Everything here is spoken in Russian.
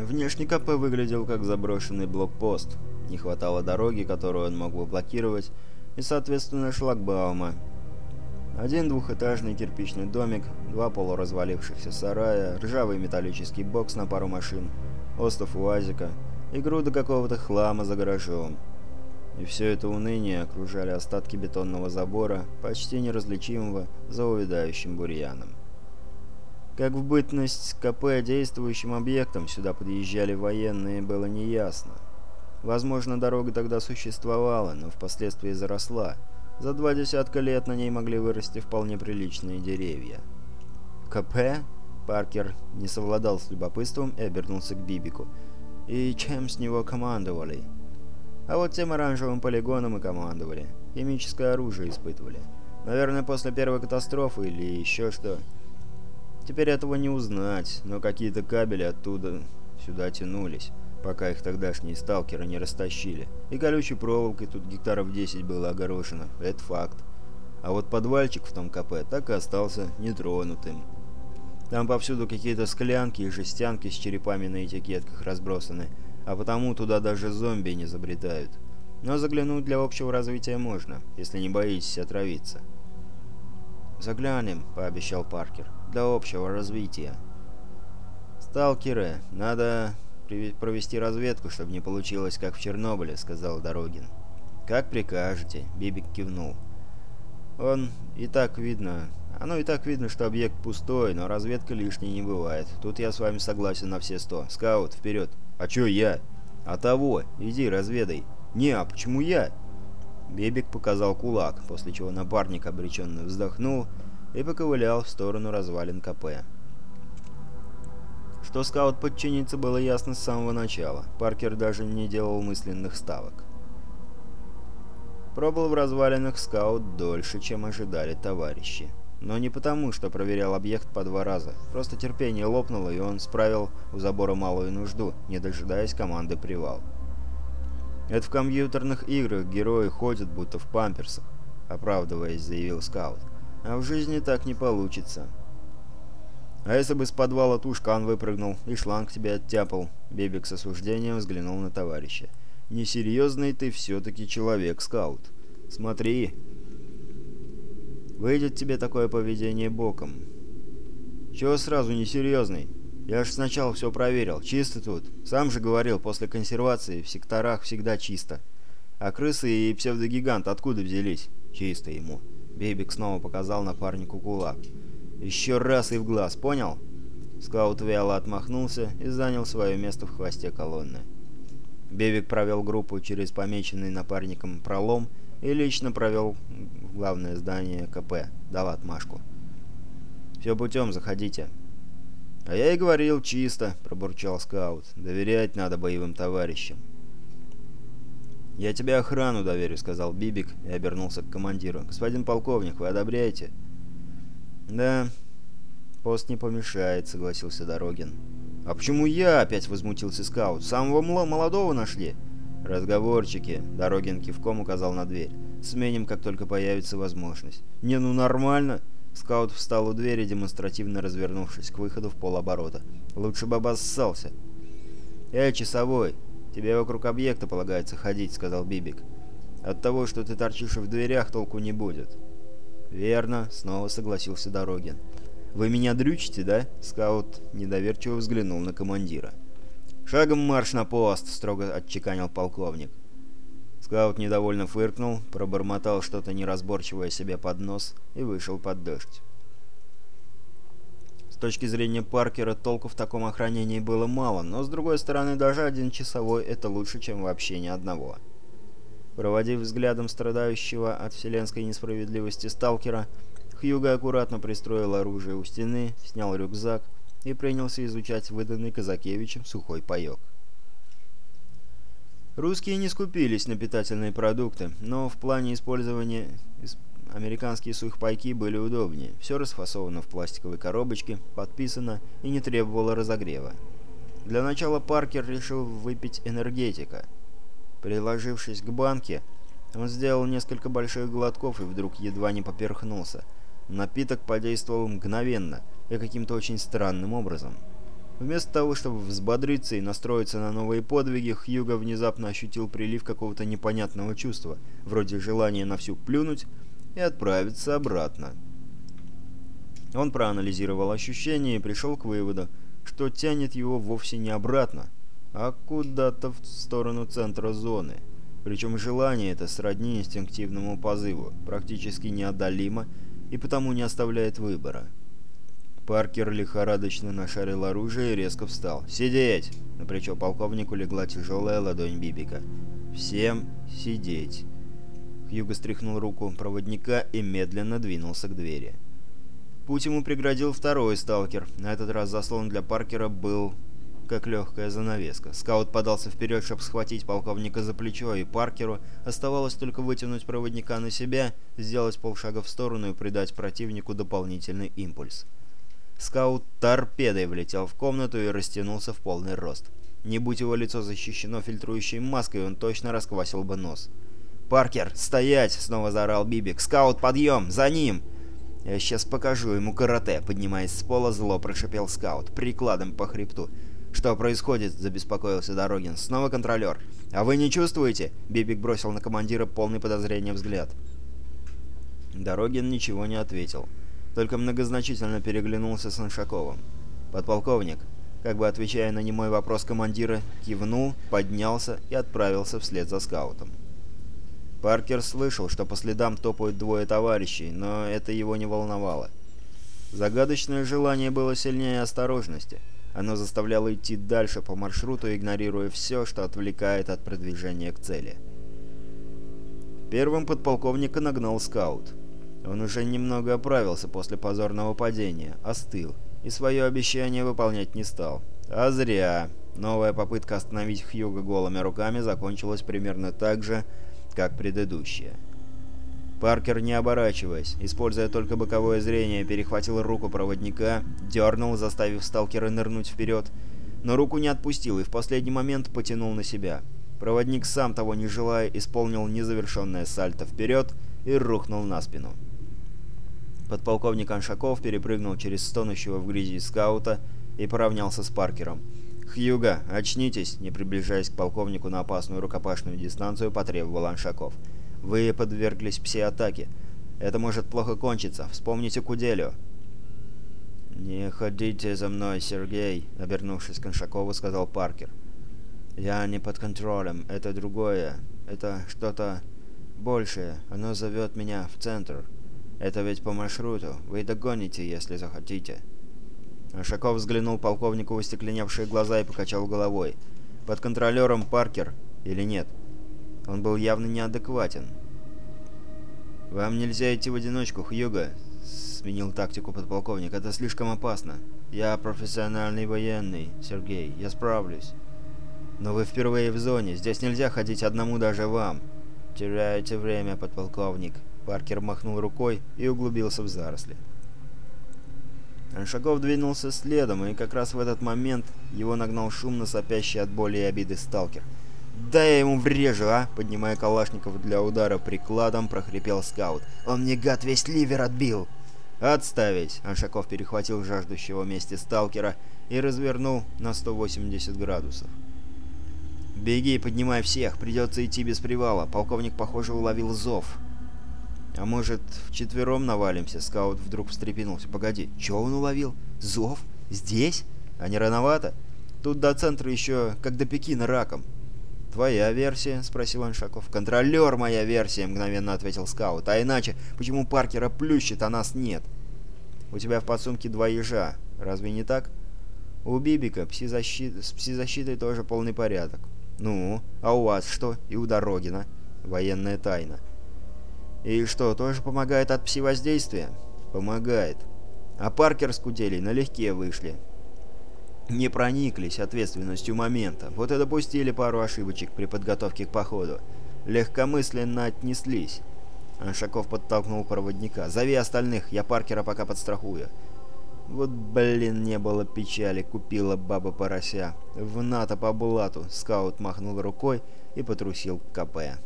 Внешне КП выглядел как заброшенный блокпост. Не хватало дороги, которую он мог бы блокировать, и, соответственно, шлагбаума. Один двухэтажный кирпичный домик, два полуразвалившихся сарая, ржавый металлический бокс на пару машин, остов УАЗика и груда какого-то хлама за гаражом. И все это уныние окружали остатки бетонного забора, почти неразличимого за увядающим бурьяном. Как в бытность КП действующим объектом сюда подъезжали военные, было неясно. Возможно, дорога тогда существовала, но впоследствии заросла. За два десятка лет на ней могли вырасти вполне приличные деревья. «КП?» Паркер не совладал с любопытством и обернулся к Бибику. «И чем с него командовали?» «А вот тем оранжевым полигоном и командовали. Химическое оружие испытывали. Наверное, после первой катастрофы или еще что. Теперь этого не узнать, но какие-то кабели оттуда сюда тянулись» пока их тогдашние сталкеры не растащили. И колючей проволокой тут гектаров 10 было огорошено, это факт. А вот подвальчик в том КП так и остался нетронутым. Там повсюду какие-то склянки и жестянки с черепами на этикетках разбросаны, а потому туда даже зомби не забредают. Но заглянуть для общего развития можно, если не боитесь отравиться. «Заглянем», — пообещал Паркер, — «для общего развития». «Сталкеры, надо провести разведку, чтобы не получилось, как в Чернобыле», — сказал Дорогин. «Как прикажете», — Бибик кивнул. «Он и так видно... Оно и так видно, что объект пустой, но разведка лишней не бывает. Тут я с вами согласен на все сто. Скаут, вперед!» «А чё я?» «А того! Иди, разведай!» «Не, а почему я?» Бибик показал кулак, после чего напарник обреченно вздохнул и поковылял в сторону развалин КП. Что скаут подчинится, было ясно с самого начала. Паркер даже не делал мысленных ставок. Пробыл в развалинах скаут дольше, чем ожидали товарищи. Но не потому, что проверял объект по два раза. Просто терпение лопнуло, и он справил у забора малую нужду, не дожидаясь команды «Привал». «Это в компьютерных играх герои ходят, будто в памперсах», — оправдываясь, заявил скаут. «А в жизни так не получится». А если бы с подвала тушкан выпрыгнул и шланг тебя оттяпал?» Бебик с осуждением взглянул на товарища. «Несерьезный ты все-таки человек, скаут. Смотри. Выйдет тебе такое поведение боком». «Чего сразу несерьезный? Я ж сначала все проверил. Чисто тут. Сам же говорил, после консервации в секторах всегда чисто. А крысы и псевдогигант откуда взялись?» «Чисто ему». Бебик снова показал напарнику кулак. Еще раз и в глаз, понял?» Скаут вяло отмахнулся и занял свое место в хвосте колонны. Бевик провел группу через помеченный напарником пролом и лично провел в главное здание КП, дал отмашку. «Все путем, заходите». «А я и говорил чисто», — пробурчал скаут. «Доверять надо боевым товарищам». «Я тебе охрану доверю», — сказал Бибик и обернулся к командиру. «Господин полковник, вы одобряете?» «Да, пост не помешает», — согласился Дорогин. «А почему я?» — опять возмутился скаут. «Самого молодого нашли?» «Разговорчики», — Дорогин кивком указал на дверь. «Сменим, как только появится возможность». «Не, ну нормально!» Скаут встал у двери, демонстративно развернувшись к выходу в полоборота. «Лучше бы обоссался». «Эй, часовой, тебе вокруг объекта полагается ходить», — сказал Бибик. «От того, что ты торчишь в дверях, толку не будет». «Верно», — снова согласился Дорогин. «Вы меня дрючите, да?» — скаут недоверчиво взглянул на командира. «Шагом марш на пост!» — строго отчеканил полковник. Скаут недовольно фыркнул, пробормотал что-то неразборчивое себе под нос и вышел под дождь. Точки зрения Паркера толку в таком охранении было мало, но с другой стороны даже один часовой это лучше, чем вообще ни одного. Проводив взглядом страдающего от вселенской несправедливости сталкера, Хьюго аккуратно пристроил оружие у стены, снял рюкзак и принялся изучать выданный Казакевичем сухой паёк. Русские не скупились на питательные продукты, но в плане использования американские сухпайки были удобнее. Все расфасовано в пластиковой коробочке, подписано и не требовало разогрева. Для начала Паркер решил выпить энергетика – Приложившись к банке, он сделал несколько больших глотков и вдруг едва не поперхнулся. Напиток подействовал мгновенно и каким-то очень странным образом. Вместо того, чтобы взбодриться и настроиться на новые подвиги, Хьюго внезапно ощутил прилив какого-то непонятного чувства, вроде желания на всю плюнуть и отправиться обратно. Он проанализировал ощущения и пришел к выводу, что тянет его вовсе не обратно, а куда-то в сторону центра зоны. Причем желание это сродни инстинктивному позыву, практически неодолимо и потому не оставляет выбора. Паркер лихорадочно нашарил оружие и резко встал. «Сидеть!» На плечо полковнику легла тяжелая ладонь Бибика. «Всем сидеть!» Хьюго стряхнул руку проводника и медленно двинулся к двери. Путь ему преградил второй сталкер. На этот раз заслон для Паркера был как легкая занавеска. Скаут подался вперед, чтобы схватить полковника за плечо, и Паркеру оставалось только вытянуть проводника на себя, сделать полшага в сторону и придать противнику дополнительный импульс. Скаут торпедой влетел в комнату и растянулся в полный рост. Не будь его лицо защищено фильтрующей маской, он точно расквасил бы нос. «Паркер, стоять!» — снова заорал Бибик. «Скаут, подъем! За ним!» «Я сейчас покажу ему карате», — поднимаясь с пола, зло прошипел скаут, прикладом по хребту. «Что происходит?» — забеспокоился Дорогин. «Снова контролер». «А вы не чувствуете?» — Бибик бросил на командира полный подозрения взгляд. Дорогин ничего не ответил, только многозначительно переглянулся с Иншаковым. «Подполковник», как бы отвечая на немой вопрос командира, кивнул, поднялся и отправился вслед за скаутом. Паркер слышал, что по следам топают двое товарищей, но это его не волновало. Загадочное желание было сильнее осторожности — оно заставляло идти дальше по маршруту, игнорируя все, что отвлекает от продвижения к цели. Первым подполковника нагнал скаут. Он уже немного оправился после позорного падения, остыл, и свое обещание выполнять не стал. А зря. Новая попытка остановить Хьюга голыми руками закончилась примерно так же, как предыдущая. Паркер, не оборачиваясь, используя только боковое зрение, перехватил руку проводника, дернул, заставив сталкера нырнуть вперед, но руку не отпустил и в последний момент потянул на себя. Проводник, сам того не желая, исполнил незавершенное сальто вперед и рухнул на спину. Подполковник Аншаков перепрыгнул через стонущего в грязи скаута и поравнялся с Паркером. «Хьюга, очнитесь!» Не приближаясь к полковнику на опасную рукопашную дистанцию, потребовал Аншаков. Вы подверглись пси-атаке. Это может плохо кончиться. Вспомните Куделю». «Не ходите за мной, Сергей», — обернувшись к Коншакову, сказал Паркер. «Я не под контролем. Это другое. Это что-то большее. Оно зовет меня в центр. Это ведь по маршруту. Вы догоните, если захотите». Коншаков взглянул полковнику в остекленевшие глаза и покачал головой. «Под контролером Паркер или нет?» Он был явно неадекватен. «Вам нельзя идти в одиночку, Хьюго», — сменил тактику подполковник. «Это слишком опасно. Я профессиональный военный, Сергей. Я справлюсь». «Но вы впервые в зоне. Здесь нельзя ходить одному даже вам». «Теряете время, подполковник». Паркер махнул рукой и углубился в заросли. Аншаков двинулся следом, и как раз в этот момент его нагнал шумно сопящий от боли и обиды сталкер. «Да я ему врежу, а!» Поднимая калашников для удара прикладом, прохрипел скаут. «Он мне, гад, весь ливер отбил!» «Отставить!» Аншаков перехватил жаждущего мести сталкера и развернул на 180 градусов. «Беги, поднимай всех, придется идти без привала. Полковник, похоже, уловил зов». «А может, вчетвером навалимся?» Скаут вдруг встрепенулся. «Погоди, чё он уловил? Зов? Здесь? А не рановато? Тут до центра еще, как до Пекина, раком». «Твоя версия?» — спросил Аншаков. «Контролер моя версия!» — мгновенно ответил скаут. «А иначе, почему Паркера плющит, а нас нет?» «У тебя в подсумке два ежа. Разве не так?» «У Бибика пси-защит... с пси-защитой тоже полный порядок». «Ну, а у вас что? И у Дорогина?» «Военная тайна». «И что, тоже помогает от пси-воздействия?» «Помогает. А Паркер с Куделей налегке вышли не прониклись ответственностью момента, вот и допустили пару ошибочек при подготовке к походу. Легкомысленно отнеслись. Аншаков подтолкнул проводника. «Зови остальных, я Паркера пока подстрахую». Вот, блин, не было печали, купила баба порося. В НАТО по блату скаут махнул рукой и потрусил к КП.